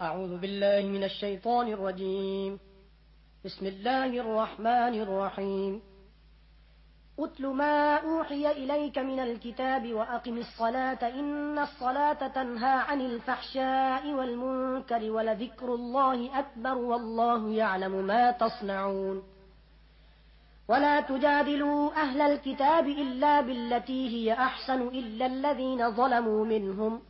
أعوذ بالله من الشيطان الرجيم. بسم الله الرحمن الرحيم. أتل ما أوحي إليك من الكتاب وأقم الصلاة. إن الصلاة تنهى عن الفحشاء والمنكر ولذكر الله أكبر والله يعلم ما تصنعون. ولا تجادلوا أهل الكتاب إلا بالتي هي أحسن إلا الذين ظلموا منهم.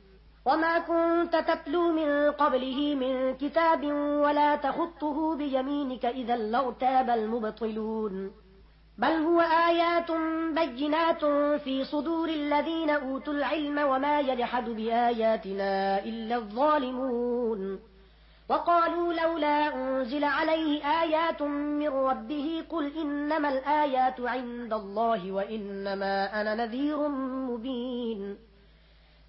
وما كنت تتلو من قبله من كتاب ولا تخطه بيمينك إذا لغتاب المبطلون بل هو آيات بينات في صدور الذين أوتوا العلم وما يجحد بآياتنا إلا الظالمون وقالوا لولا أنزل عليه آيات من ربه قل إنما الآيات عند الله وإنما أنا نذير مبين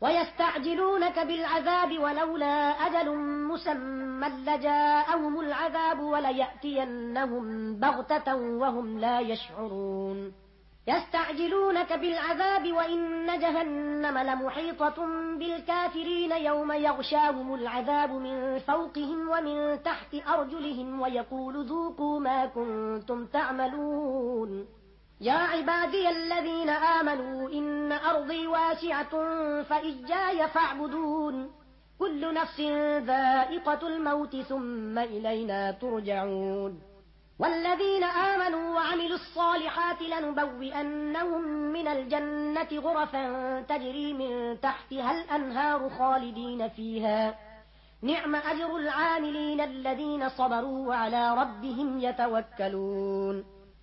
ويستعجلونك بالعذاب ولولا أجل مسمى لجاءهم العذاب وليأتينهم بغتة وهم لا يشعرون. يستعجلونك بالعذاب وإن جهنم لمحيطة بالكافرين يوم يغشاهم العذاب من فوقهم ومن تحت أرجلهم ويقول ذوقوا ما كنتم تعملون. يا عبادي الذين آمنوا إن أرضي واسعة فإجاي فاعبدون. كل نفس ذائقة الموت ثم إلينا ترجعون. والذين آمنوا وعملوا الصالحات لنبوئنهم من الجنة غرفا تجري من تحتها الأنهار خالدين فيها. نعم أجر العاملين الذين صبروا وعلى ربهم يتوكلون.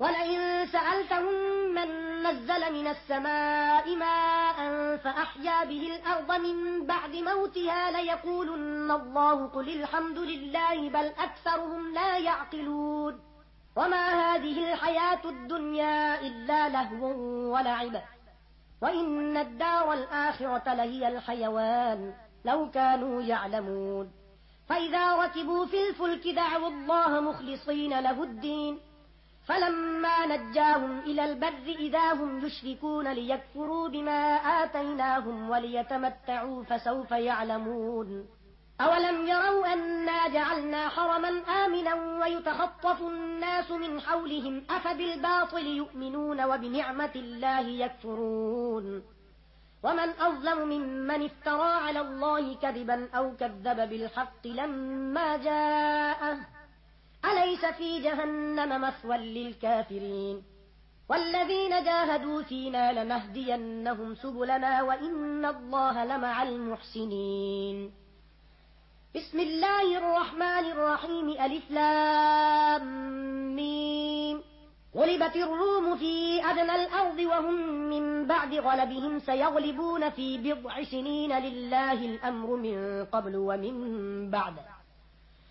ولئن سألتهم من نزل من السماء ماء فأحيا به الأرض من بعد موتها ليقولن الله قل الحمد لله بل أكثرهم لا يعقلون. وما هذه الحياة الدنيا إلا لهو ولعب. وإن الدار الآخرة لهي الحيوان لو كانوا يعلمون. فإذا ركبوا في الفلك دعوا الله مخلصين له الدين. فلما نجاهم إلى البر إذا هم يشركون ليكفروا بما آتيناهم وليتمتعوا فسوف يعلمون. أولم يروا أنا جعلنا حرما آمنا ويتخطف الناس من حولهم أفبالباطل يؤمنون وبنعمة الله يكفرون. ومن أظلم ممن افترى على الله كذبا أو كذب بالحق لما جاءه أليس في جهنم مثوى للكافرين؟ والذين جاهدوا فينا لنهدينهم سبلنا وإن الله لمع المحسنين. بسم الله الرحمن الرحيم ألف لام ميم. غلبت الروم في أدنى الأرض وهم من بعد غلبهم سيغلبون في بضع سنين لله الأمر من قبل ومن بعد.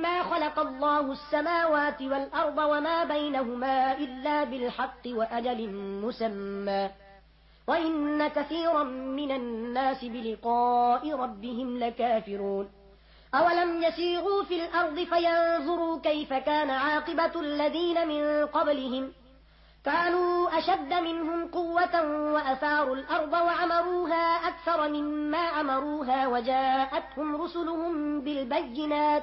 مما خلق الله السماوات والأرض وما بينهما إلا بالحق وأجل مسمى وإن كثيرا من الناس بلقاء ربهم لكافرون أولم يسيروا في الأرض فينظروا كيف كان عاقبة الذين من قبلهم كانوا أشد منهم قوة وأثاروا الأرض وعمروها أكثر مما عمروها وجاءتهم رسلهم بالبينات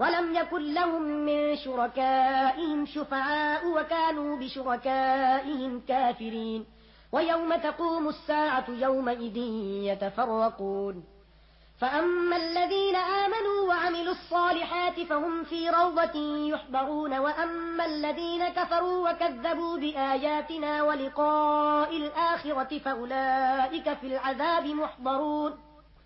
ولم يكن لهم من شركائهم شفعاء وكانوا بشركائهم كافرين. ويوم تقوم الساعة يومئذ يتفرقون. فأما الذين آمنوا وعملوا الصالحات فهم في روضة يحبرون. وأما الذين كفروا وكذبوا بآياتنا ولقاء الآخرة فأولئك في العذاب محضرون.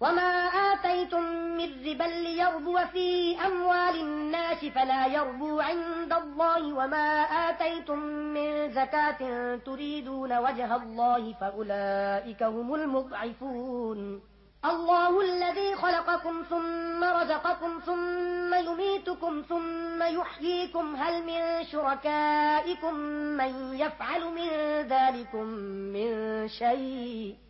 وما آتيتم من ربا ليربو في أموال الناس فلا يربو عند الله وما آتيتم من زكاة تريدون وجه الله فأولئك هم المضعفون الله الذي خلقكم ثم رزقكم ثم يميتكم ثم يحييكم هل من شركائكم من يفعل من ذلكم من شيء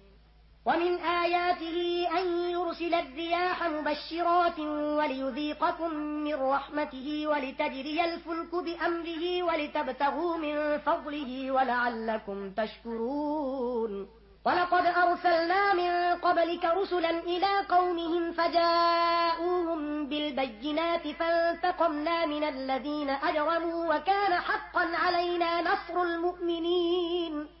ومن آياته أن يرسل الرياح مبشرات وليذيقكم من رحمته ولتجري الفلك بأمره ولتبتغوا من فضله ولعلكم تشكرون. ولقد أرسلنا من قبلك رسلا إلى قومهم فجاءوهم بالبينات فانتقمنا من الذين أجرموا وكان حقا علينا نصر المؤمنين.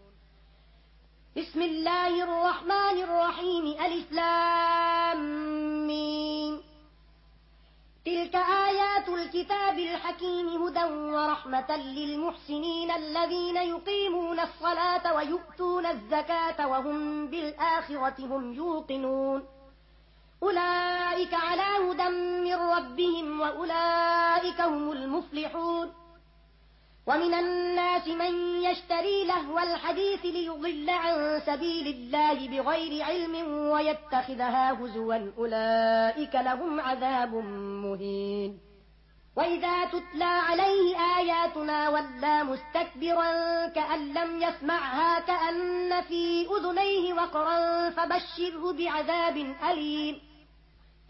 بسم الله الرحمن الرحيم. ألف لام تلك آيات الكتاب الحكيم هدى ورحمة للمحسنين الذين يقيمون الصلاة ويؤتون الزكاة وهم بالآخرة هم يوقنون. أولئك على هدى من ربهم وأولئك هم المفلحون. ومن الناس من يشتري لهو الحديث ليضل عن سبيل الله بغير علم ويتخذها هزوا أولئك لهم عذاب مهين. وإذا تتلى عليه آياتنا ولا مستكبرا كأن لم يسمعها كأن في أذنيه وقرا فبشره بعذاب أليم.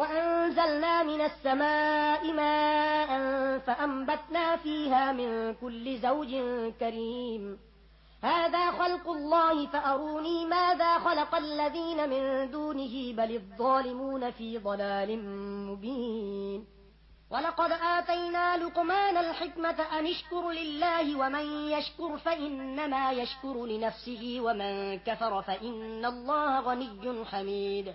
وأنزلنا من السماء ماء فأنبتنا فيها من كل زوج كريم. هذا خلق الله فأروني ماذا خلق الذين من دونه بل الظالمون في ضلال مبين. ولقد آتينا لقمان الحكمة أن اشكر لله ومن يشكر فإنما يشكر لنفسه ومن كفر فإن الله غني حميد.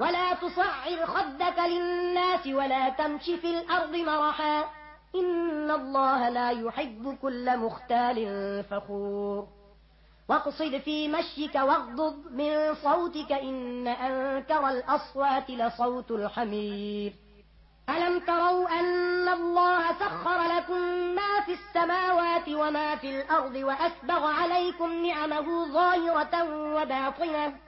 ولا تصعر خدك للناس ولا تمشي في الأرض مرحا. إن الله لا يحب كل مختال فخور. واقصد في مشيك واغضب من صوتك إن أنكر الأصوات لصوت الحمير. ألم تروا أن الله سخر لكم ما في السماوات وما في الأرض وأسبغ عليكم نعمه ظاهرة وباطنة؟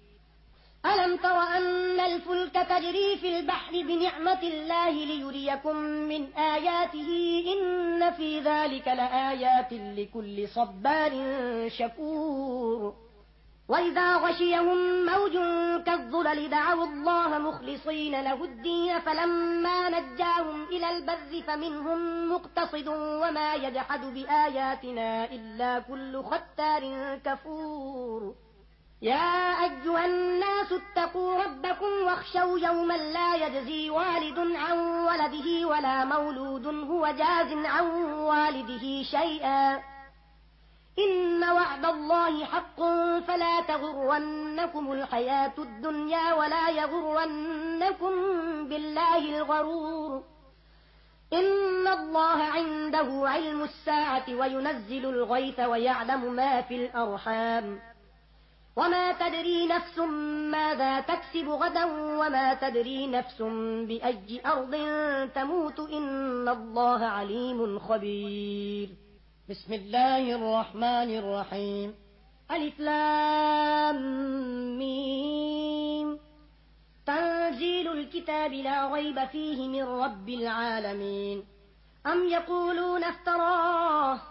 ألم تر أن الفلك تجري في البحر بنعمة الله ليريكم من آياته؟ إن في ذلك لآيات لكل صبار شكور. وإذا غشيهم موج كالظلل دعوا الله مخلصين له الدين فلما نجاهم إلى البر فمنهم مقتصد وما يجحد بآياتنا إلا كل ختار كفور. يا أيها الناس اتقوا ربكم واخشوا يوما لا يجزي والد عن ولده ولا مولود هو جاز عن والده شيئا. إن وعد الله حق فلا تغرنكم الحياة الدنيا ولا يغرنكم بالله الغرور. إن الله عنده علم الساعة وينزل الغيث ويعلم ما في الأرحام. وما تدري نفس ماذا تكسب غدا وما تدري نفس بأي أرض تموت إن الله عليم خبير. بسم الله الرحمن الرحيم. ألف لام ميم. تنزيل الكتاب لا غيب فيه من رب العالمين. أم يقولون افتراه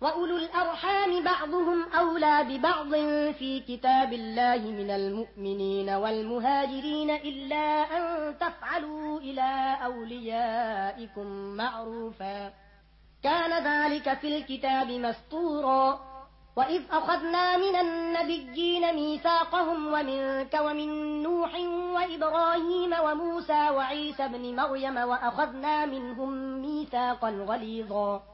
وَأُولُو الْأَرْحَامِ بَعْضُهُمْ أَوْلَى بِبَعْضٍ فِي كِتَابِ اللَّهِ مِنَ الْمُؤْمِنِينَ وَالْمُهَاجِرِينَ إِلَّا أَن تَفْعَلُوا إِلَى أَوْلِيَائِكُمْ مَعْرُوفًا كَانَ ذَلِكَ فِي الْكِتَابِ مَسْطُورًا وَإِذْ أَخَذْنَا مِنَ النَّبِيِّينَ مِيثَاقَهُمْ وَمِنكَ وَمِن نُوحٍ وَإِبْرَاهِيمَ وَمُوسَى وَعِيسَى ابْنِ مَرْيَمَ وَأَخَذْنَا مِنْهُم مِيثَاقًا غَلِيظًا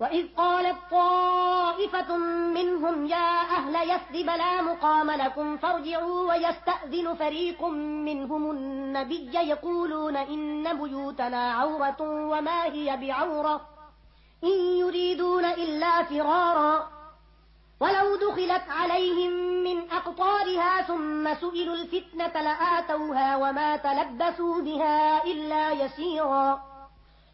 وَإِذْ قَالَتْ طَائِفَةٌ مِّنْهُمْ يَا أَهْلَ يَثْرِبَ لَا مُقَامَ لَكُمْ فَارْجِعُوا وَيَسْتَأْذِنُ فَرِيقٌ مِّنْهُمُ النَّبِيَّ يَقُولُونَ إِنَّ بُيُوتَنَا عَوْرَةٌ وَمَا هِيَ بِعَوْرَةٍ إِن يُرِيدُونَ إِلَّا فِرَارًا وَلَوْ دُخِلَتْ عَلَيْهِمْ مِنْ أَقْطَارِهَا ثُمَّ سُئِلُوا الْفِتْنَةَ لَآتَوْهَا وَمَا تَلَبَّثُوا بِهَا إِلَّا يَسِيرًا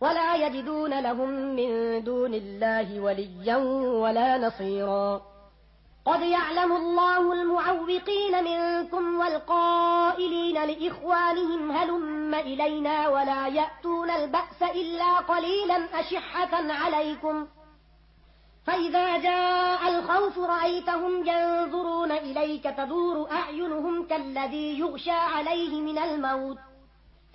ولا يجدون لهم من دون الله وليا ولا نصيرا. قد يعلم الله المعوقين منكم والقائلين لإخوانهم هلم إلينا ولا يأتون البأس إلا قليلا أشحة عليكم. فإذا جاء الخوف رأيتهم ينظرون إليك تدور أعينهم كالذي يغشى عليه من الموت.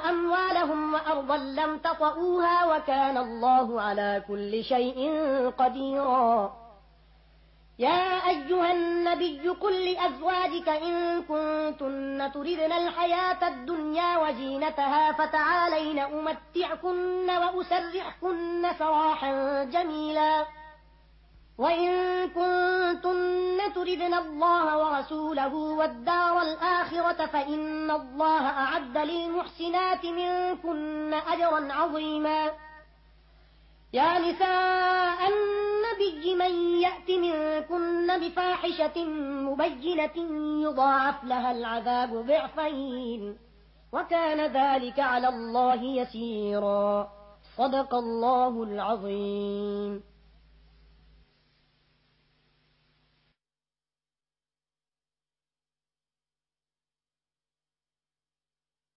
وأموالهم وأرضا لم تطئوها وكان الله على كل شيء قديرا. يا أيها النبي كل أزواجك إن كنتن تردن الحياة الدنيا وزينتها فتعالين أمتعكن وأسرحكن سراحا جميلا. وَإِن كُنتُنَّ تُرِدْنَ اللَّهَ وَرَسُولَهُ وَالدَّارَ الْآخِرَةَ فَإِنَّ اللَّهَ أَعَدَّ لِلْمُحْسِنَاتِ مِنكُنَّ أَجْرًا عَظِيمًا يَا نِسَاءَ النَّبِيِّ مَن يَأْتِ مِنكُنَّ بِفَاحِشَةٍ مُبَيِّنَةٍ يُضَاعَفْ لَهَا الْعَذَابُ ضِعْفَيْنِ وَكَانَ ذَلِكَ عَلَى اللَّهِ يَسِيرًا صَدَقَ اللَّهُ الْعَظِيمُ